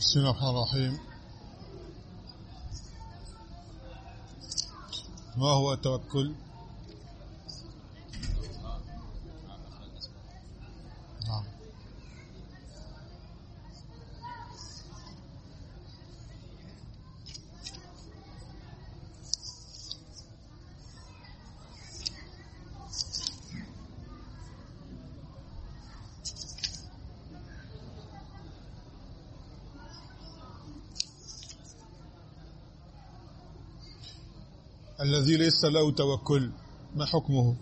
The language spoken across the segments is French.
بسم الله الرحمن الرحيم. ما هو التوكل؟ الذي ليس له توكل ما حكمه؟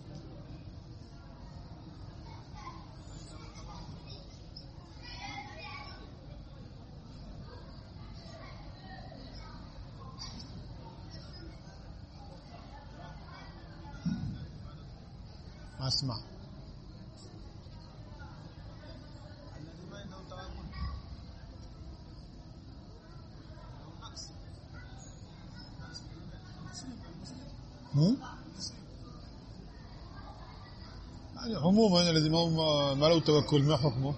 هم؟ يعني عموما الذي ما هو- ما له توكل ما حكمه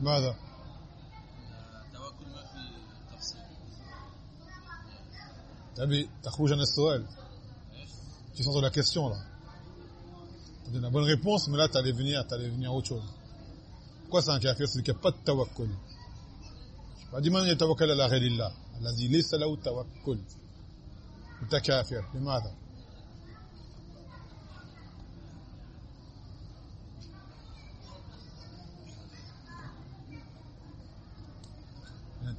ماذا توكل ما في تفصيل تبي تخرج عن السؤال tu sens de la question là tu donnes la bonne réponse mais là tu allais venir tu allais venir autre chose كوسان كافيس ديك با توكل بعد ما يتوكل على غير الله؟ الذي ليس له توكل. متكافر لماذا؟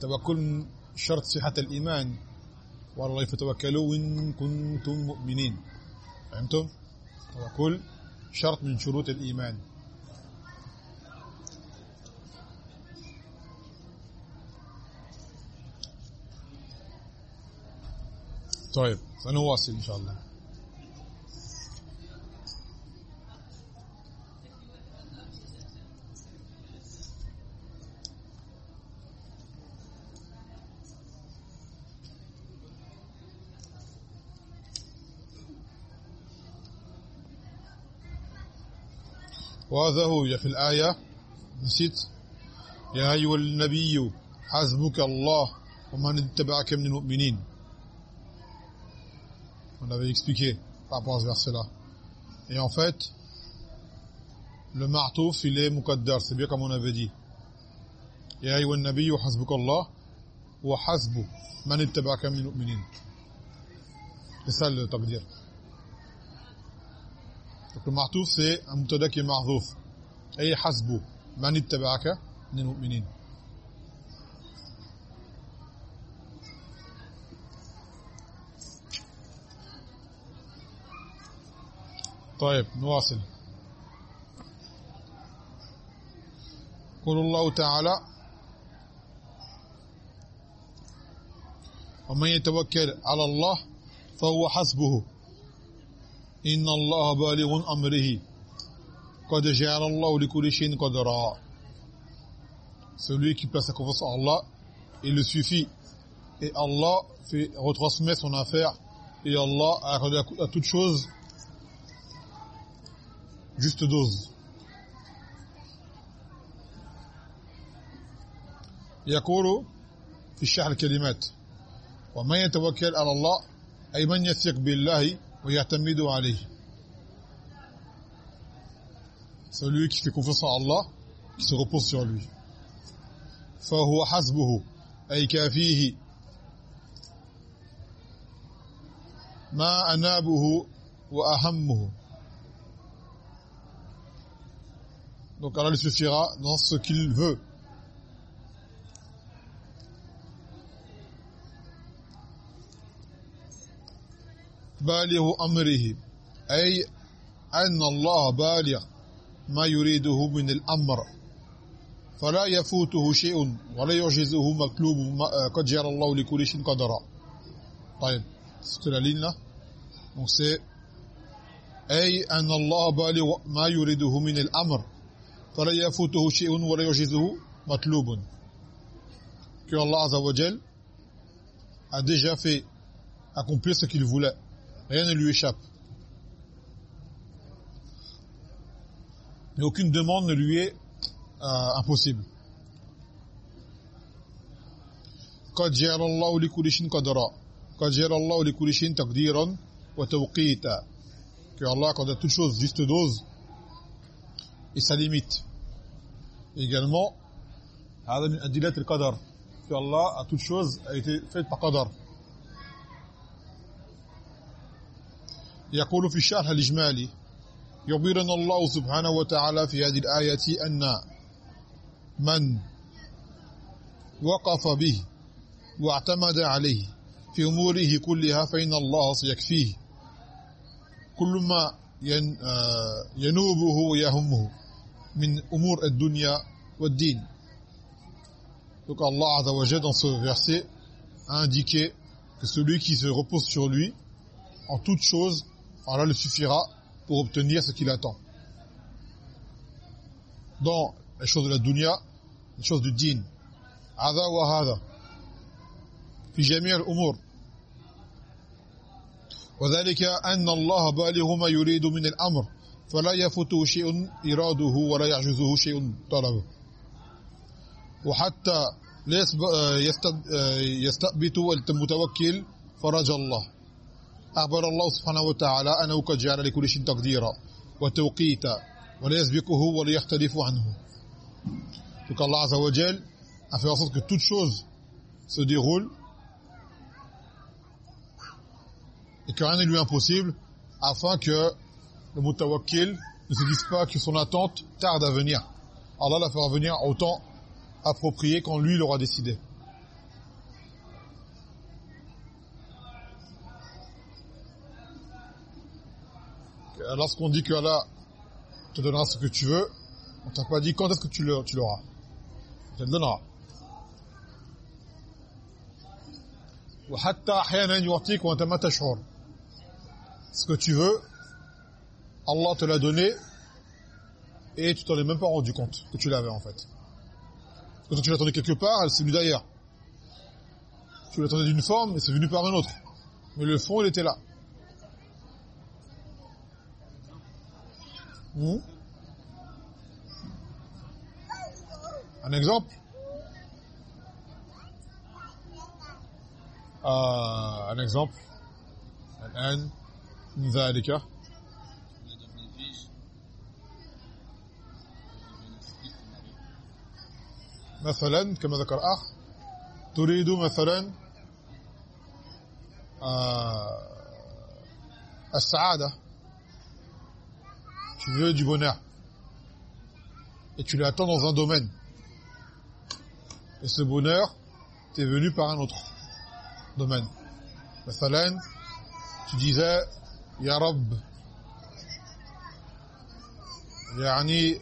توكل شرط صحة الإيمان. والله فتوكلوا إن كنتم مؤمنين. فهمتم؟ توكل شرط من شروط الإيمان. طيب سنواصل إن شاء الله. وهذا هو في الآية. نسيت. يا أيها النبي حسبك الله ومن اتبعك من المؤمنين. qu'on avait expliqué par rapport à ce verset-là. Et en fait, le martouf, il est c'est bien comme on avait dit. Ya ayyuhan nabiyyu hasbukallah wa hasbu man ittaba'aka min mu'minin. C'est ça le taqdir. Donc le martouf, c'est un mutada qui est marzouf. Hasbu man ittaba'aka min mu'minin. طيب نواصل قول الله تعالى ومن يتوكل على الله فهو حسبه إن الله بالغ أمره قد جعل الله لكل شيء قدرا celui qui place sa confiance en Allah il le suffit et Allah fait retransmet son affaire et Allah a accordé à toute chose juste dose يقول في الشرح الكلمات ومن يتوكل على الله أي من يثق بالله ويعتمد عليه. Celui qui fait confiance en Allah qui se repose sur lui. فهو حسبه أي كافيه. ما أنابه وأهمه. Donc Allah lui suffira dans ce qu'il veut. بالغ أمره أي أن الله بالغ ما يريده من الأمر فلا يفوته شيء ولا يعجزه مطلوب قد جعل الله لكل شيء قدرا طيب c'est la ligne là. Donc c'est أي أن الله بالغ ما يريده من الأمر فلا يفوته شيء ولا يعجزه مطلوب que Allah Azza wa Jal a déjà fait accomplir ce qu'il voulait rien ne lui échappe Et aucune demande ne lui est euh, impossible. قد جعل الله لكل شيء قدرا قد جعل الله لكل شيء تقديرا وتوقيتا que Allah accorde à toute chose juste dose et sa limite. Également هذا من أدلة القدر. Que Allah à toute chose a été faite par qadar يقول في الشرح الإجمالي يخبرنا الله سبحانه وتعالى في هذه الآية أن من وقف به واعتمد عليه في أموره كلها فإن الله سيكفيه. كل ما ينوبه ويهمه. من أمور الدنيا والدين Donc Allah Azza wa dans ce verset a indiqué que celui qui se repose sur lui en toute chose, Allah le suffira pour obtenir ce qu'il attend. Dans les choses de la dunya, les choses du din. Hada wa hada. في جميع الأمور وذلك أن الله بالغ ما يريد من الأمر فلا يفوته شيء إراده ولا يعجزه شيء طلبه. وحتى يستثبت المتوكل فرج الله. أخبر الله سبحانه وتعالى أنه قد جعل لكل شيء تقديرا وتوقيتا ولا يسبقه ولا يختلف عنه. Donc Allah Azza wa Jal a fait en sorte que toute chose se déroule et que rien n'est lui impossible afin que le mutawakkil ne se dise pas que son attente tarde à venir. Allah la fera venir au temps approprié quand lui l'aura décidé. Lorsqu'on dit que Allah te donnera ce que tu veux, on t'a pas dit quand est-ce que tu l'auras. On te le donnera. ce que tu veux Allah te l'a donné et tu t'en es même pas rendu compte que tu l'avais en fait. Quand tu l'attendais quelque part, elle s'est venue d'ailleurs. Tu l'attendais d'une forme et c'est venu par une autre. Mais le fond, il était là. Un exemple euh, Un exemple Un من مثلا كما ذكر أخ تريد مثلا آه السعادة tu veux du bonheur et tu l'attends dans un domaine et ce bonheur t'est venu par un autre domaine مثلا tu disais يا رب يعني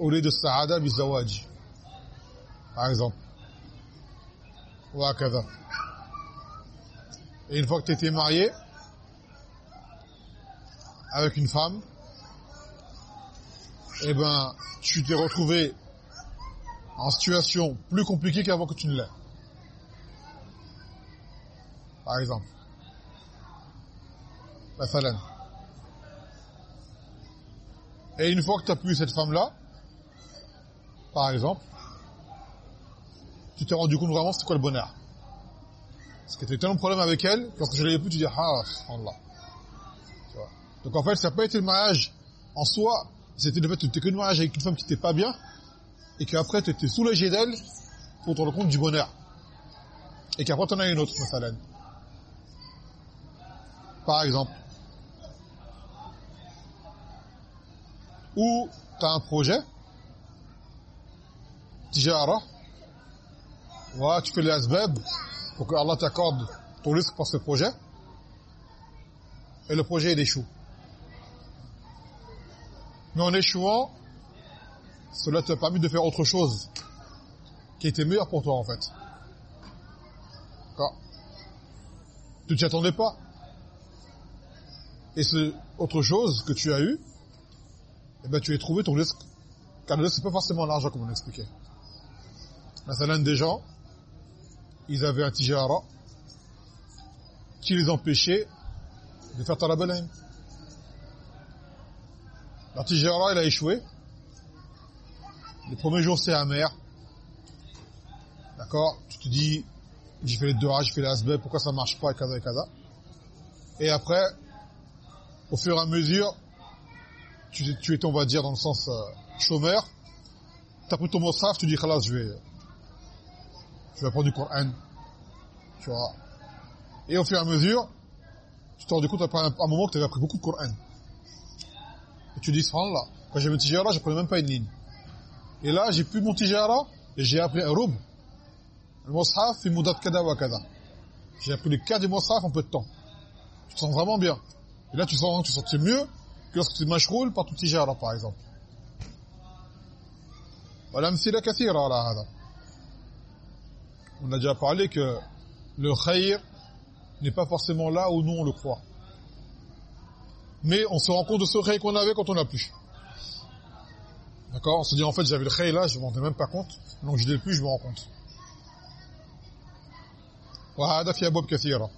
أريد السعادة بالزواج par exemple وهكذا et une fois que tu étais marié avec une femme eh ben tu t'es retrouvé en situation plus compliquée qu'avant que tu ne l'aies par exemple et une fois que tu as pu cette femme-là, par exemple, tu t'es rendu compte vraiment c'est quoi le bonheur. Parce que tu as tellement de problèmes avec elle, quand je l'avais plus, tu dis, ah, Allah. Donc en fait, ça n'a pas été le mariage en soi, c'était le fait que tu que le mariage avec une femme qui n'était pas bien, et qu'après tu étais soulagé d'elle pour te rendre compte du bonheur. Et qu'après tu en as une autre, Par exemple, ou tu as un projet, tijara, ouais, tu fais les asbab pour que Allah t'accorde ton risque pour ce projet, et le projet il échoue. Mais en échouant, cela t'a permis de faire autre chose qui était meilleur pour toi en fait. Tu ne t'y attendais pas. Et c'est autre chose que tu as eu, eh ben, tu as trouvé ton risque. Car le risque, c'est pas forcément l'argent, comme on expliquait. L'un des gens, ils avaient un tijara qui les empêchait de faire talab La tijara, il a échoué. Les premiers jours, c'est amer. D'accord? Tu te dis, j'ai fait les deux j'ai fait les asbeb, pourquoi ça marche pas, et kaza et kaza. Et après, au fur et à mesure, tu, tu es, on va dire, dans le sens euh, chômeur, tu as pris ton mossaf, tu dis, khalas, je vais, je vais apprendre du Coran. Tu vois. Et au fur et à mesure, tu te rends compte après un, moment que tu avais appris beaucoup de Coran. Et tu dis, là, quand j'ai mon tijara, je prenais même pas une ligne. Et là, j'ai plus mon tijara, et j'ai appris un roub. Le moshaf, fi mudat kada wa. J'ai appris le cas du moshaf en peu de temps. Tu te sens vraiment bien. Et là, tu sens, tu sens mieux que lorsque tu mashroul par tout tijara, par exemple. Voilà, m'sila kathira ala hada On a déjà parlé que le khayr n'est pas forcément là où nous on le croit. Mais on se rend compte de ce khayr qu'on avait quand on n'a plus. D'accord On se dit en fait j'avais le khayr là, je ne me rendais même pas compte. Donc je l'ai plus, je me rends compte. وهذا في ابواب كثيره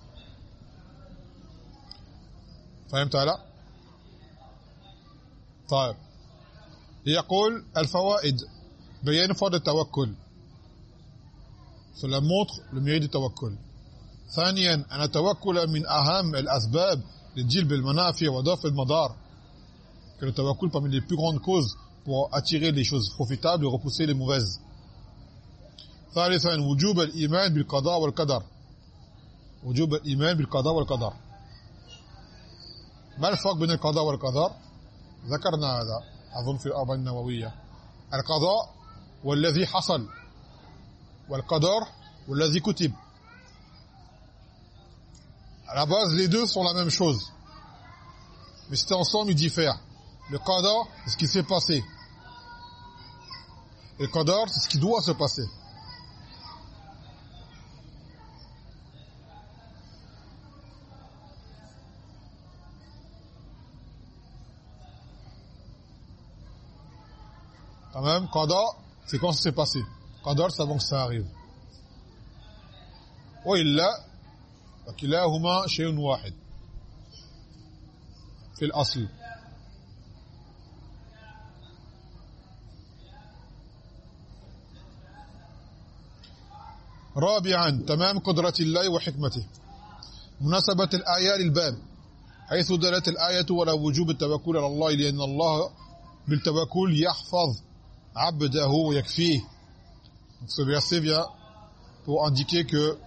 فهمت هلا طيب يقول الفوائد بيان فضل التوكل cela montre le mérite du tawakkul. ثانيا ان التوكل من اهم الاسباب لجلب المنافع ودفع المضار que le tawakkul parmi les plus grandes causes pour attirer les choses profitables et repousser les mauvaises. ثالثا وجوب الايمان بالقضاء والقدر وجوب الايمان بالقضاء والقدر ما الفرق بين القضاء والقدر ذكرنا هذا اظن في الاربعين النوويه القضاء والذي حصل والقدر والذي كتب à la base les deux sont la même chose mais c'est ensemble ils diffèrent le qadar c'est ce qui s'est passé et le qadar c'est ce qui doit se passer quand même qada c'est quand ça s'est passé Que ça arrive وإلا فكلاهما شيء واحد. في الأصل. رابعا تمام قدرة الله وحكمته. مناسبة الآية للباب. حيث دلت الآية ولا وجوب التوكل على الله لأن الله بالتوكل يحفظ عبده ويكفيه. Donc ce verset vient pour indiquer que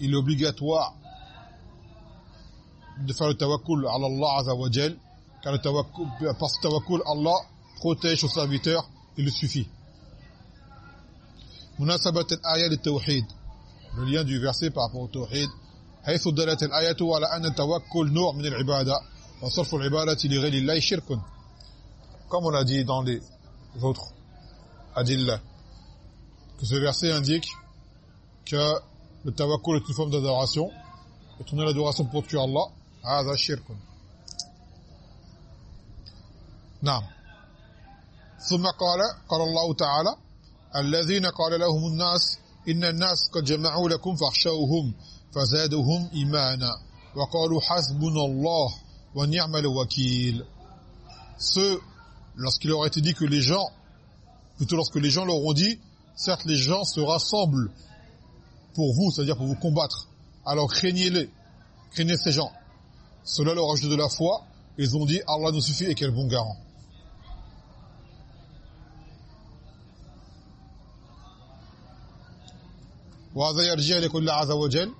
il est obligatoire de faire le tawakkul à Allah Azza wa Jal car le tawakkul par ce tawakkul Allah protège son serviteur il le suffit مناسبة الآية للتوحيد le lien du verset par rapport au tawhid حيث دلت الآية على أن التوكل نوع من العبادة وصرف العبادة لغير الله شرك comme on a dit dans les autres adillah que ce verset indique que le tawakkul est une forme d'adoration et tourner l'adoration pour tuer Allah هذا شرك نعم ثم قال قال الله تعالى الذين قال لهم الناس إن الناس قد جمعوا لكم فاخشوهم فزادهم إيمانا وقالوا حسبنا الله ونعم الوكيل ceux lorsqu'il leur a été dit que les gens plutôt lorsque les gens leur ont dit certes les gens se rassemblent pour vous, c'est-à-dire pour vous combattre. Alors craignez-les, craignez ces gens. Cela leur ajoute de la foi. Ils ont dit Allah nous suffit et quel bon garant. وهذا يرجع لكل عز وجل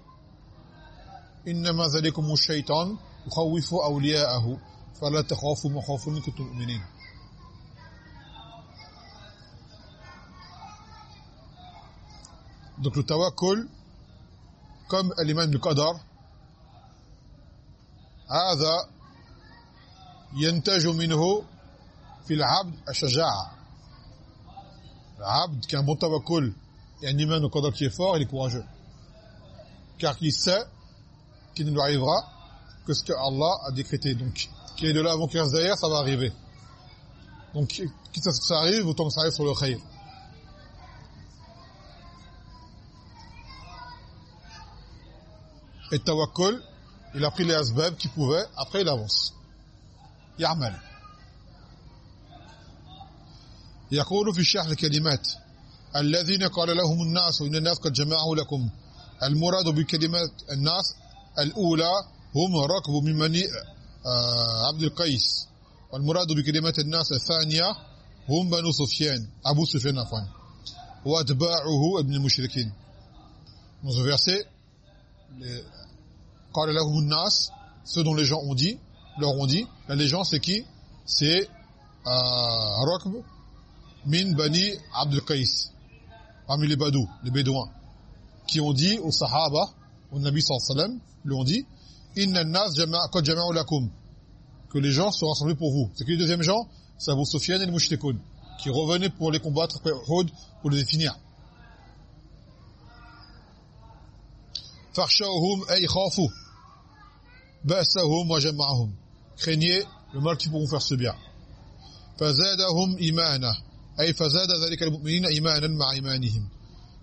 إنما ذلكم الشيطان يخوف أولياءه فلا تخافوا مخافوا إن كنتم مؤمنين donc le tawakkul comme l'iman du qadar هذا ينتج منه في العبد الشجاعه l'abd qui a un bon tawakkul et un iman au qadar qui est fort il est courageux car il sait qu'il ne lui arrivera que ce que Allah a décrété donc qui est de là avant qu'il reste derrière ça va arriver donc quitte à ce que ça arrive autant que ça arrive sur le khayr Et tawakkul, il a pris les asbab qu'il pouvait, après il avance. Ya'mal. يقول في شرح الكلمات الذين قال لهم الناس وإن الناس قد جمعوا لكم. المراد بكلمات الناس الأولى هم ركب من مني آه، عبد القيس. والمراد بكلمات الناس الثانية هم بنو سفيان أبو سفيان عفوا. وأتباعه ابن المشركين. Dans verset, قال لهم الناس, ceux dont les gens ont dit, leur ont dit, la légende c'est qui C'est euh, Rokb min Bani Abdul Qais, parmi les Badous, les Bédouins, qui ont dit aux Sahaba, au Nabi sallallahu alayhi wa sallam, lui ont dit, Inna nas qad jama'u lakum, que les gens sont rassemblés pour vous. C'est que les deuxièmes gens C'est Abu Sufyan et le Mushrikun, qui revenaient pour les combattre après Uhud, pour les définir. Farshawhum ay khafu ba'sahum wa jama'ahum. Craignez le mal qui pourront faire ce bien. Fazadahum imana ay fazada dhalika al-mu'minina imanan ma'a imanihim.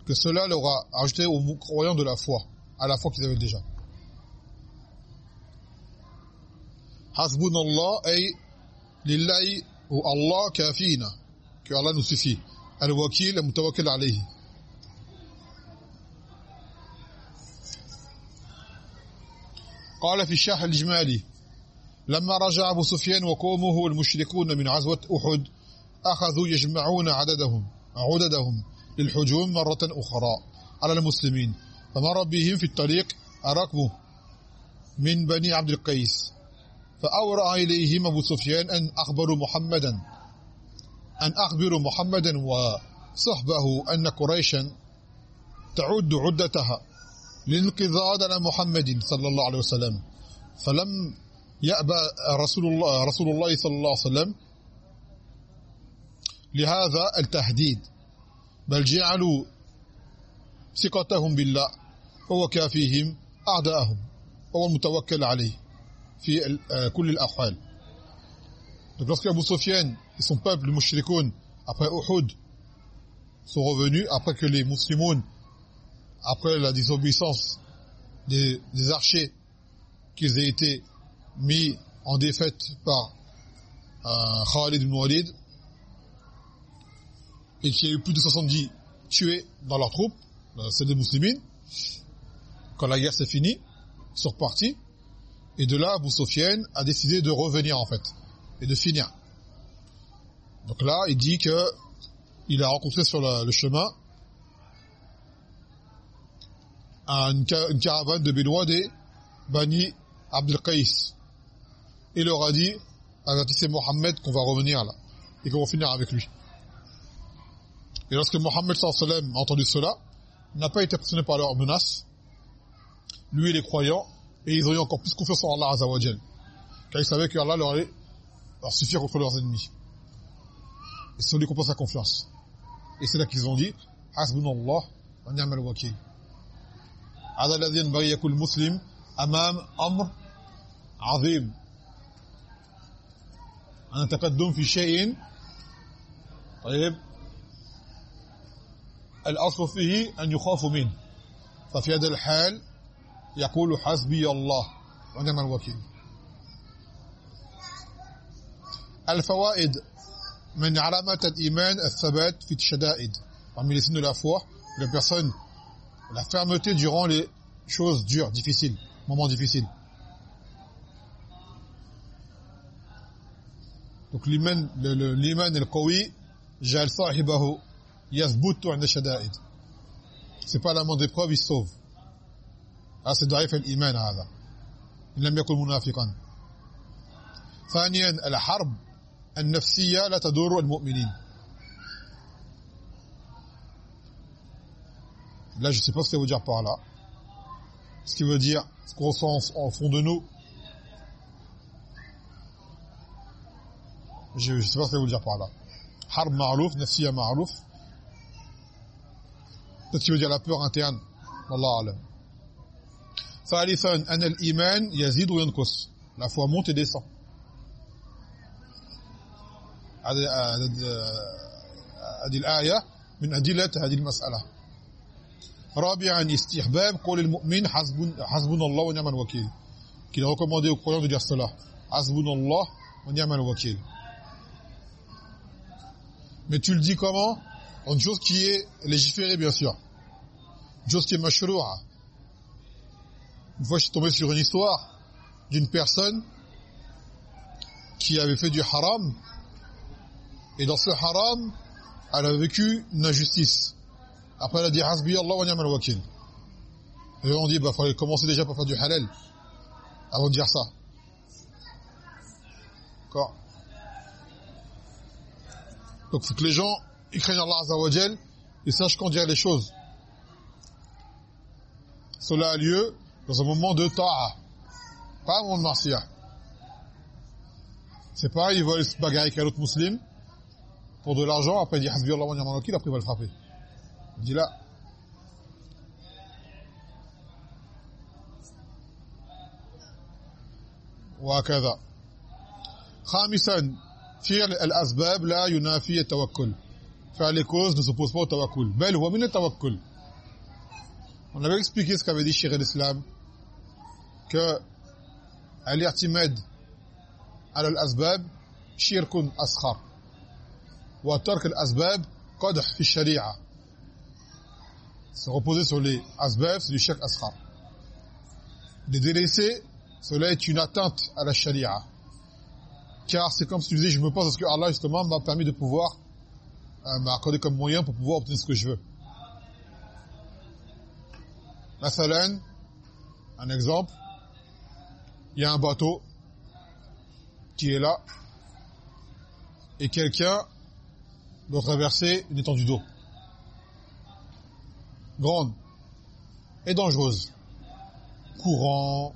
Que cela leur a ajouté aux croyants de la foi, à la foi qu'ils avaient déjà. Hasbunallah ay lillahi ou Allah kafina. Que Allah nous suffit. Al-wakil, al-mutawakkil alayhi. قال في الشرح الإجمالي لما رجع أبو سفيان وقومه المشركون من عزوة أحد أخذوا يجمعون عددهم عددهم للحجوم مرة أخرى على المسلمين فمر بهم في الطريق أركب من بني عبد القيس فأورأ إليهم أبو سفيان أن أخبروا محمدا أن أخبروا محمدا وصحبه أن قريشا تعد عدتها. للانقضاض على محمد صلى الله عليه وسلم. فلم يأبى رسول الله رسول الله صلى الله عليه وسلم لهذا التهديد بل جعلوا ثقتهم بالله هو كافيهم أعداءهم هو المتوكل عليه في كل الأحوال. Donc lorsque Abu Sufyan et son peuple, les mushrikoun, après Uhud, sont revenus, après que les musulmans après la désobéissance des, archers qu'ils aient été mis en défaite par euh, Khalid ibn Walid et qu'il y a eu plus de 70 tués dans leurs troupes, euh, c'est des musulmans, quand la guerre s'est finie, ils sont repartis, et de là, Abu a décidé de revenir en fait, et de finir. Donc là, il dit que il a rencontré sur le chemin une, une caravane de Bédouins des Bani Abdel Qais. Il leur a dit, avertissez Mohammed qu'on va revenir là, et qu'on va finir avec lui. Et lorsque Mohammed sallam a entendu cela, il n'a pas été impressionné par leurs menaces, lui et les croyants, et ils ont eu encore plus confiance en Allah Azawajal, car ils savaient que Allah leur allait leur suffire contre leurs ennemis. Se sont dit qu'on sa confiance. Et c'est là qu'ils ont dit, Hasbunallah wa ni'mal wakil. هذا الذي ينبغي يكون المسلم أمام أمر عظيم. أن نتقدم في شيء. طيب. الأصل فيه أن يخاف منه. ففي هذا الحال يقول حسبي الله ونعم الوكيل. الفوائد من علامات الإيمان الثبات في الشدائد. Parmi les signes de la fermeté durant les choses dures, difficiles, moments difficiles. Donc l'iman l'iman al-qawi ja'al sahibahu yathbutu 'inda shada'id. C'est pas la moindre épreuve, il sauve. Ah c'est ضعيف الايمان هذا. ان لم يكن منافقا. ثانيا الحرب النفسيه لا تضر المؤمنين. Là, je ne sais pas ce que ça veut dire par là. Ce qui veut dire ce qu'on ressent en, fond de nous. Je ne sais pas ce que ça veut dire par là. Harb ma'alouf, nafsiya ma'alouf. Peut-être qu'il veut dire la peur interne. Allah alam. ثالثا أن الإيمان يزيد وينقص la foi monte et descend هذه الآية من أدلة هذه المسألة رابعا استحباب قول المؤمن حسب حسبنا الله ونعم الوكيل qu'il a recommandé aux croyants de dire cela حسبنا الله ونعم الوكيل Mais tu le dis comment Une chose qui est légiférée, bien sûr. Une chose qui est mashroua. Une fois, je suis tombé sur une histoire d'une personne qui avait fait du haram. Et dans ce haram, elle a vécu une injustice. Après, elle a dit, Hasbi Allah wa ni'mal wakil. Et on dit, bah, fallait commencer déjà par faire du halal. Avant de dire ça. D'accord Donc, faut que les gens, ils craignent Allah Azza wa Jal, sachent quand dire les choses. Cela a lieu dans un moment de ta'a. Pas un moment de marsiya. C'est pas, il veulent se bagarrer avec un autre musulman pour de l'argent, après il dit Hasbi Allah wa ni'mal wakil, après il va le frapper. جلا وكذا خامسا فعل الاسباب لا ينافي التوكل فعل cause ne s'oppose pas au tawakkul bel huwa on avait expliqué ce qu'avait dit Cheikh al-i'timad ala al-asbab shirkun asghar wa tark al-asbab qadh fi al-sharia se reposer sur les c'est du shirk asghar. De délaisser cela est une atteinte à la sharia. Car c'est comme si tu disais je me pense parce que Allah justement m'a permis de pouvoir euh, m'a accordé comme moyen pour pouvoir obtenir ce que je veux. Mathalan, un exemple, il y a un bateau qui est là et quelqu'un doit traverser une étendue d'eau grande et dangereuse. Courant,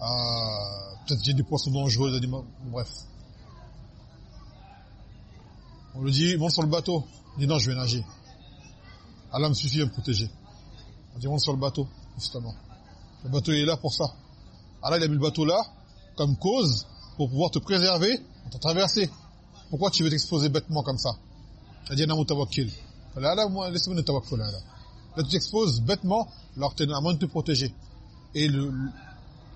euh, peut-être qu'il y a des poissons dangereux, bref. On lui dit, monte sur le bateau. Il dit non, je vais nager. Allah me suffit à me protéger. On dit monte sur le bateau, justement. Le bateau il est là pour ça. Allah il a mis le bateau là, comme cause, pour pouvoir te préserver, pour te traverser. Pourquoi tu veux t'exposer bêtement comme ça? Il dit namu tawakkil. Là, là, moi, laisse-moi le tawakkul, là. Là, tu t'exposes bêtement, alors que tu es à moins de te protéger. Et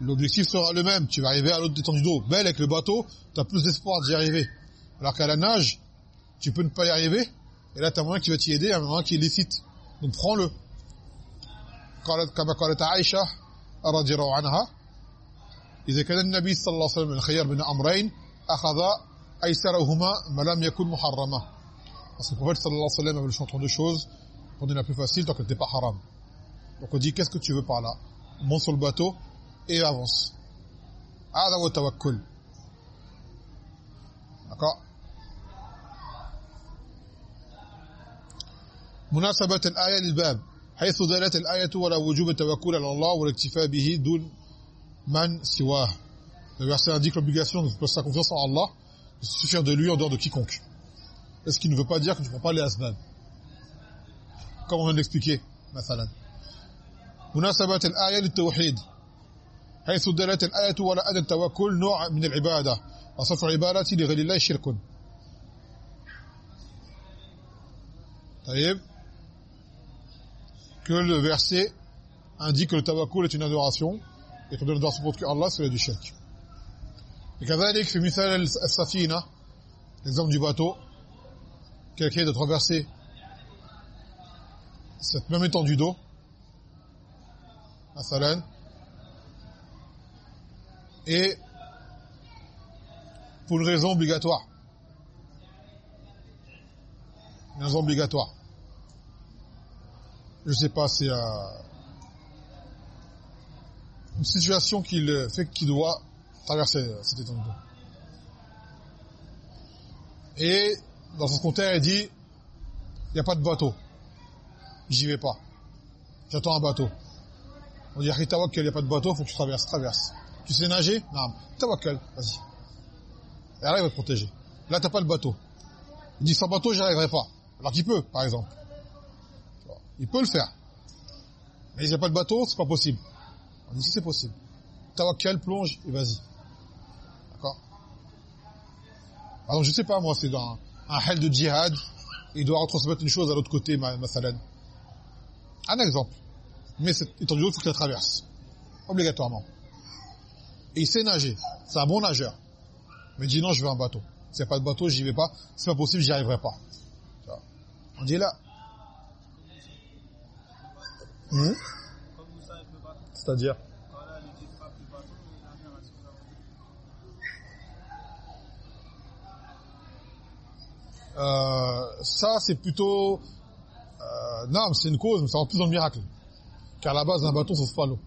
l'objectif sera le même. Tu vas arriver à l'autre étendue d'eau. Belle avec le bateau, tu as plus d'espoir d'y arriver. Alors qu'à la nage, tu peux ne pas y arriver. Et là, tu as moyen qui va t'y aider, un moment qui est licite. Donc prends-le. قالت كما قالت عائشة رضي الله عنها إذا كان النبي صلى الله عليه وسلم الخيار بين أمرين أخذ أيسرهما ما لم يكن محرما parce que le prophète sallallahu alayhi wa sallam avait le choix entre deux choses prenez la plus facile tant qu'elle n'était pas haram donc on dit qu'est-ce que tu veux par là monte sur le bateau et avance هذا هو التوكل d'accord مناسبة الآية للباب حيث دلت الآية ولا وجوب التوكل على الله والاكتفاء به دون من سواه le verset indique l'obligation de placer sa confiance en Allah de se suffire de lui en dehors de quiconque est-ce qu'il ne veut pas dire que tu ne prends pas les asbab comme on d'expliquer مثلا مناسبة الآية للتوحيد حيث دلت الآية ولا أن التوكل نوع من العبادة وصف العبادة لغير الله شرك طيب que le verset indique que le tawakkul est une adoration et que de l'adoration pour Allah c'est du shirk. Et كذلك في مثال السفينة l'exemple du bateau quelqu'un de traverser cette même étendue d'eau, à Salane, et pour une raison obligatoire. Une raison obligatoire. Je sais pas, c'est à une situation qu'il fait qu'il doit traverser euh, cette étendue d'eau. Et dans son contexte, il dit, il n'y a pas de bateau. J'y vais pas. J'attends un bateau. On dit, tawakkal, il n'y a pas de bateau, faut que tu traverses, traverse. Tu sais nager? Non. Tawakkal, vas-y. Et là, il va te protéger. Là, t'as pas le bateau. Il dit, sans bateau, j'y arriverai pas. Alors qu'il peut, par exemple. Il peut le faire. Mais il n'y a pas de bateau, c'est pas possible. On dit si c'est possible. Tawakkal, plonge et vas-y. D'accord? Alors je sais pas moi, c'est dans un hell de djihad, il doit retransmettre une chose à l'autre côté, mathalan. Un exemple. Mais étant donné il faut qu'il la traverse. Obligatoirement. Et il sait nager. C'est un bon nageur. Mais il dit non, je veux un bateau. S'il n'y a pas de bateau, j'y vais pas. C'est pas possible, j'y arriverai pas. On dit là. Hmm? C'est-à-dire? Euh, ça c'est plutôt euh, non c'est une cause mais ça rentre plus dans le miracle. Car à la base un bateau ça se pas l'eau.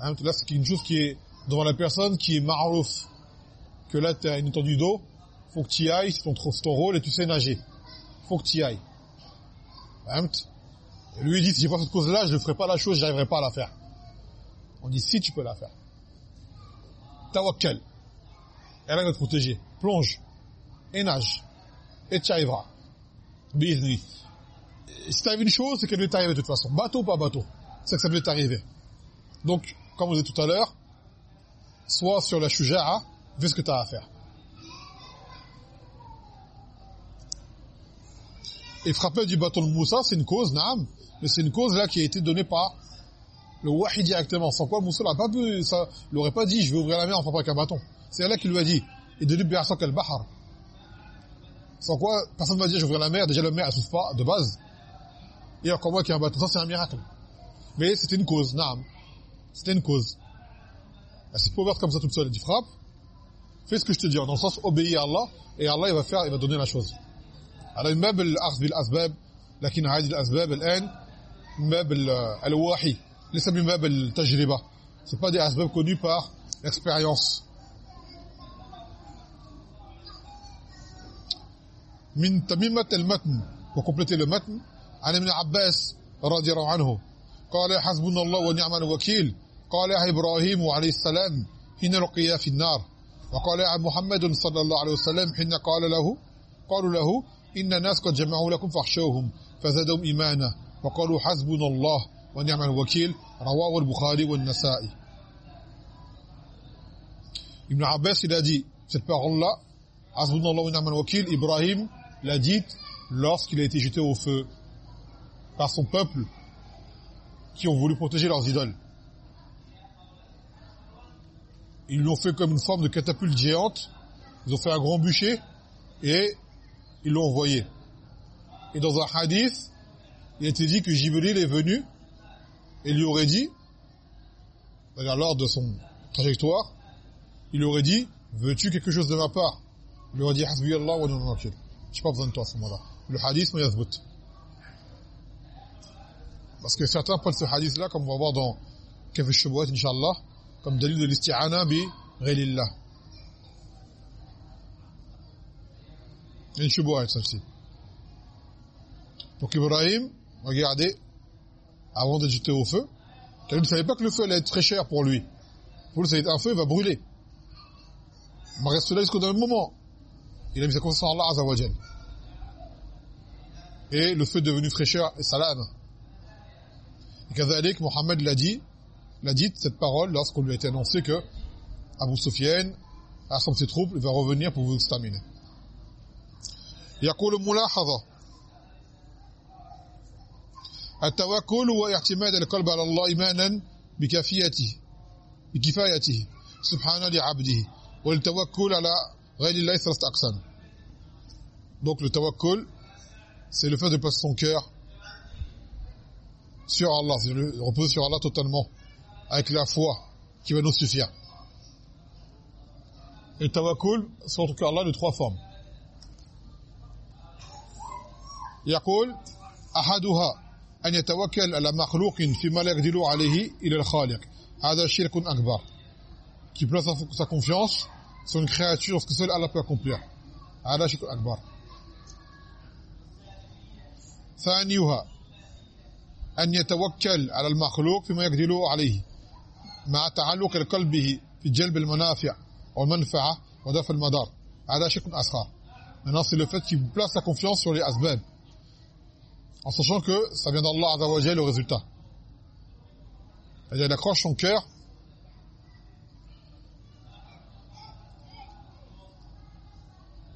Hein, là c'est une chose qui est devant la personne qui est marouf que là tu as une étendue d'eau. Faut que tu y ailles c'est ton, ton rôle et tu sais nager. Faut que tu y ailles. Hein, et lui il dit si j'ai pas cette cause là je ne ferai pas la chose j'arriverai pas à la faire. On dit si tu peux la faire. Tawakkal. Elle va te protéger. Plonge. Et nage. Et tu arriveras. Bizni si t'arrives une chose c'est qu'elle va t'arriver de toute façon. Bateau ou pas bateau c'est que ça va t'arriver. Donc comme vous dit tout à l'heure soit sur la shuja'a fais ce que tu as à faire. Et frapper du bateau de Moussa c'est une cause naam mais c'est une cause là qui a été donnée par le wahi directement. Sans quoi Moussa n'a pas pu ça l'aurait pas dit je vais ouvrir la mer en frappant avec un bâton. C'est Allah qui lui a dit et de lui al bahar sans quoi personne ne va dire ouvrir la mer déjà la mer elle souffre pas de base et encore moi qui a un bâton ça c'est un miracle mais c'était une cause naam c'était une cause elle s'est pas ouverte comme ça toute seule elle dit frappe fais ce que je te dis dans le sens obéis à Allah et Allah il va faire il va donner la chose alors من باب الاخذ بالاسباب لكن هذه الاسباب الان من باب الوحي ليس من باب التجربه c'est pas des asbab connus par l'expérience من تميمه المتن pour compléter le matn عن ابن عباس رضي الله عنه. قال حسبنا الله ونعم الوكيل. قال يا إبراهيم عليه السلام حين رقي في النار. وقال محمد صلى الله عليه وسلم حين قال له قالوا له إن الناس قد جمعوا لكم فاخشوهم فزادهم إيمانا. وقالوا حسبنا الله ونعم الوكيل. رواه البخاري والنسائي. Ibn Abbas il a dit cette parole là Hasbunallahu wa ni'mal wakil Ibrahim l'a dit lorsqu'il a été jeté au feu. Par son peuple qui ont voulu protéger leurs idoles. Ils l'ont fait comme une forme de catapulte géante. Ils ont fait un grand bûcher et ils l'ont envoyé. Et dans un hadith, il a été dit que Jibril est venu et lui aurait dit, lors de son trajectoire, il aurait dit, veux-tu quelque chose de ma part? Il lui aurait dit, pas besoin de toi à ce moment-là. Le hadith, yazbut. Parce que certains prennent ce hadith-là, comme on va voir dans Kaf al-Shubuhat, Inch'Allah, comme dalil de l'isti'ana bi ghaylillah. Une Shubuhat, celle-ci. Donc Ibrahim, regardez, avant de jeter au feu, car il ne savait pas que le feu allait être très cher pour lui. Pour lui, ça un feu, il va brûler. Il reste là jusqu'au dernier moment. Il a mis sa confiance en Allah Azzawajal. Et le feu est devenu fraîcheur et salam. Et Kazalik, Mohammed l'a dit, l'a dit cette parole lorsqu'on lui a été annoncé que Abu Sufyan rassemble ses troupes, il va revenir pour vous exterminer. يقول ملاحظة التوكل هو اعتماد القلب على الله إيمانا بكفيته بكفايته سبحانه لعبده والتوكل على غير الله ثلاثة أقسام donc le tawakkul c'est le fait de passer son cœur sur Allah, c'est de reposer sur Allah totalement avec la foi qui va nous suffire. Et le tawakkul, c'est en Allah de trois formes. يقول أحدها أن يتوكل على مخلوق فيما لا يقدر عليه إلى الخالق هذا شرك أكبر qui place sa confiance sur une créature ce que seul Allah peut accomplir هذا شرك أكبر ثانيها أن يتوكل على المخلوق فيما يقدر عليه مع تعلق قلبه في جلب المنافع والمنفعة ودفع المدار هذا شرك أصغر maintenant c'est le fait qu'il place sa confiance sur les asbab en sachant que ça vient d'Allah Azza wa le résultat. C'est-à-dire il accroche son cœur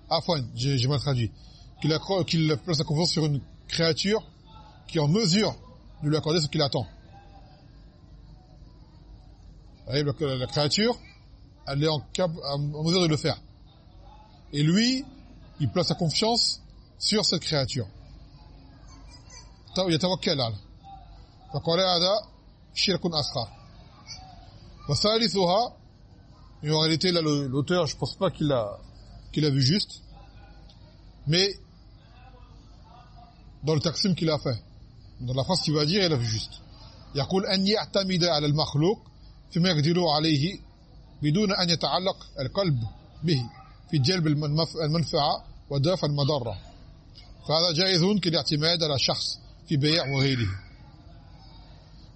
Afwan, j'ai mal traduit. Qu'il qu'il place sa confiance sur une créature qui est en mesure de lui accorder ce qu'il attend. La, la créature, elle est en, cap, en mesure de le faire. et lui il place sa confiance sur cette créature يتوكل على فقال هذا شرك اصغر وثالثها et en réalité là l'auteur je pense pas qu'il a qu'il a vu juste mais dans le taksim qu'il a fait dans la phrase qu'il va dire a vu juste يقول ان يعتمد على المخلوق فيما يقدر عليه بدون ان يتعلق القلب به في جلب المنفعه ودفع المضره فهذا جائز كالاعتماد على شخص في بيع وغيره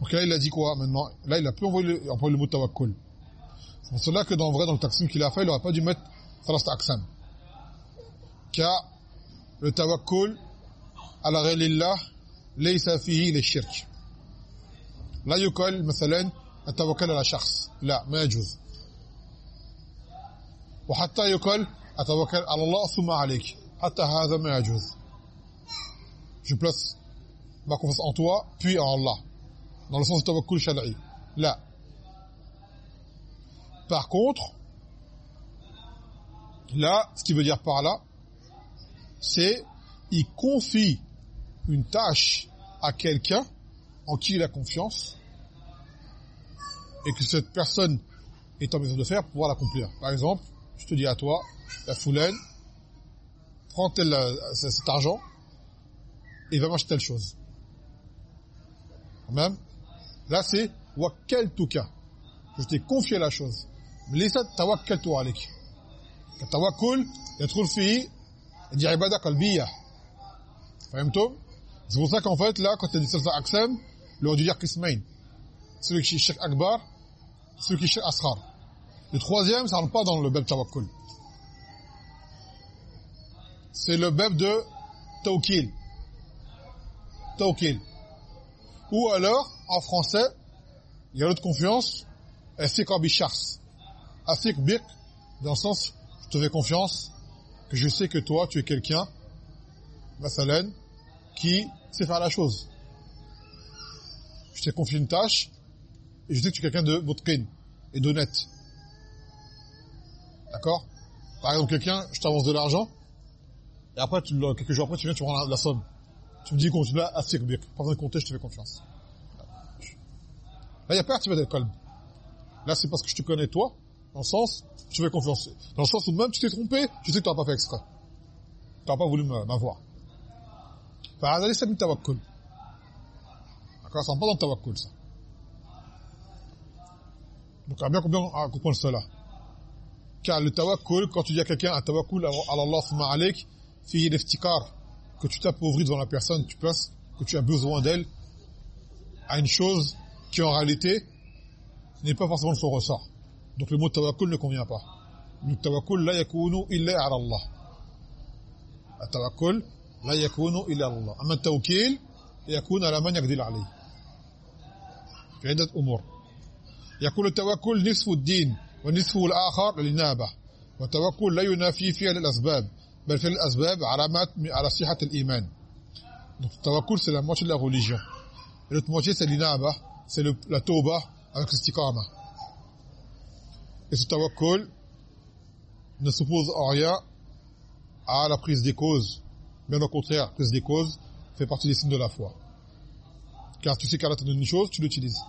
donc il a dit quoi maintenant là il a plus envoyé le, envoyé le mot tawakkul c'est cela que dans vrai dans le taksim qu'il a fait il aurait pas dû mettre thalas aqsam car le tawakkul ala ghayrillah laysa fihi lishirk لا يقال مثلا التوكل على شخص لا ما يجوز وحتى يقال اتوكل على الله ثم عليك حتى هذا ما يجوز je place ma confiance en toi puis en Allah dans le sens de tawakkul shar'i là par contre là ce qui veut dire par là c'est il confie une tâche à quelqu'un en qui il a confiance et que cette personne est en mesure de faire pour pouvoir l'accomplir. Par exemple, je te dis à toi, la foulaine, prends tel, euh, cet argent et va m'acheter telle chose. Même, là c'est wakkel cas. Je t'ai confié la chose. Mais laisse tawakkal tu alik. التوكل يدخل فيه دي عباده قلبيه فهمتم c'est pour ça qu'en fait là quand tu as dit ça aqsam le dû dire qismain celui qui est shirk akbar celui qui est asghar le troisième ça rentre pas dans le bab tawakkul. C'est le bab de tawkil. Tawkil. Ou alors en français il y a l'autre confiance afiq bi shakhs. Afiq biq dans le sens je te fais confiance que je sais que toi tu es quelqu'un masalan qui sait faire la chose. Je t'ai confié une tâche et je sais que tu es quelqu'un de mutqin et d'honnête. D'accord? Par exemple quelqu'un je t'avance de l'argent et après tu quelques jours après tu viens tu prends la, somme. Tu me dis continue à servir pas besoin de compter je te fais confiance. Là il y a pas activé d'alcool là c'est parce que je te connais toi dans le sens je te fais confiance. Dans le sens où même tu t'es trompé je sais que tu n'as pas fait exprès. Tu n'as pas voulu m'avoir فهذا ليس من tawakkul d'accord ça rentre pas dans le tawakkul ça donc on a bien comprendre cela car le tawakkul quand tu dis à quelqu'un un tawakkul à Allah summa alayk fi l'iftikar que tu t'appauvris devant la personne tu penses que tu as besoin d'elle à une chose qui en réalité n'est pas forcément de son ressort donc le mot tawakkul ne convient pas le tawakkul la yakunu illa ala Allah التوكل لا يكون إلا الله. أما التوكيل يكون على من يقدر عليه. في عدة أمور. يكون التوكل نصف الدين ونصفه الآخر الانابه والتوكل لا ينافي فعل الاسباب بل فعل الاسباب علامات على صحة الإيمان. Donc le tawakkul c'est la moitié de la religion. Et l'autre moitié c'est l'inaba c'est la tauba avec l'istiqama et ce tawakkul ne suppose en rien à la prise des causes mais au contraire la prise des causes fait partie des signes de la foi. Car tu sais qu'Allah te donne une chose tu l'utilises.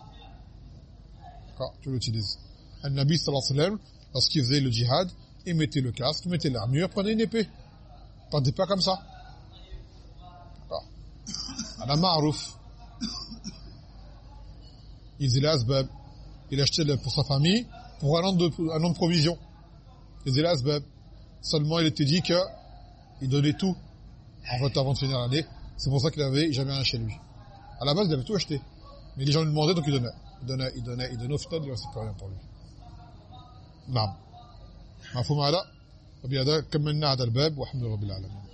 D'accord tu l'utilises. Un nabi sallallahu alayhi wa sallam lorsqu'il faisait le djihad il mettait le casque il mettait l'armure prenait une épée. Pas pas comme ça. D'accord. Ala ma'ruf. Il faisait il achetait pour sa famille pour un an de, un an de provision. Il faisait seulement il était dit que il donnait tout en fait avant de finir l'année c'est pour ça qu'il avait jamais rien chez lui à la base il avait tout acheté mais les gens lui demandaient donc il donnait il donnait il donnait il donnait au final il restait plus rien pour lui نعم مفهوم هذا وبهذا كملنا هذا الباب والحمد لله رب العالمين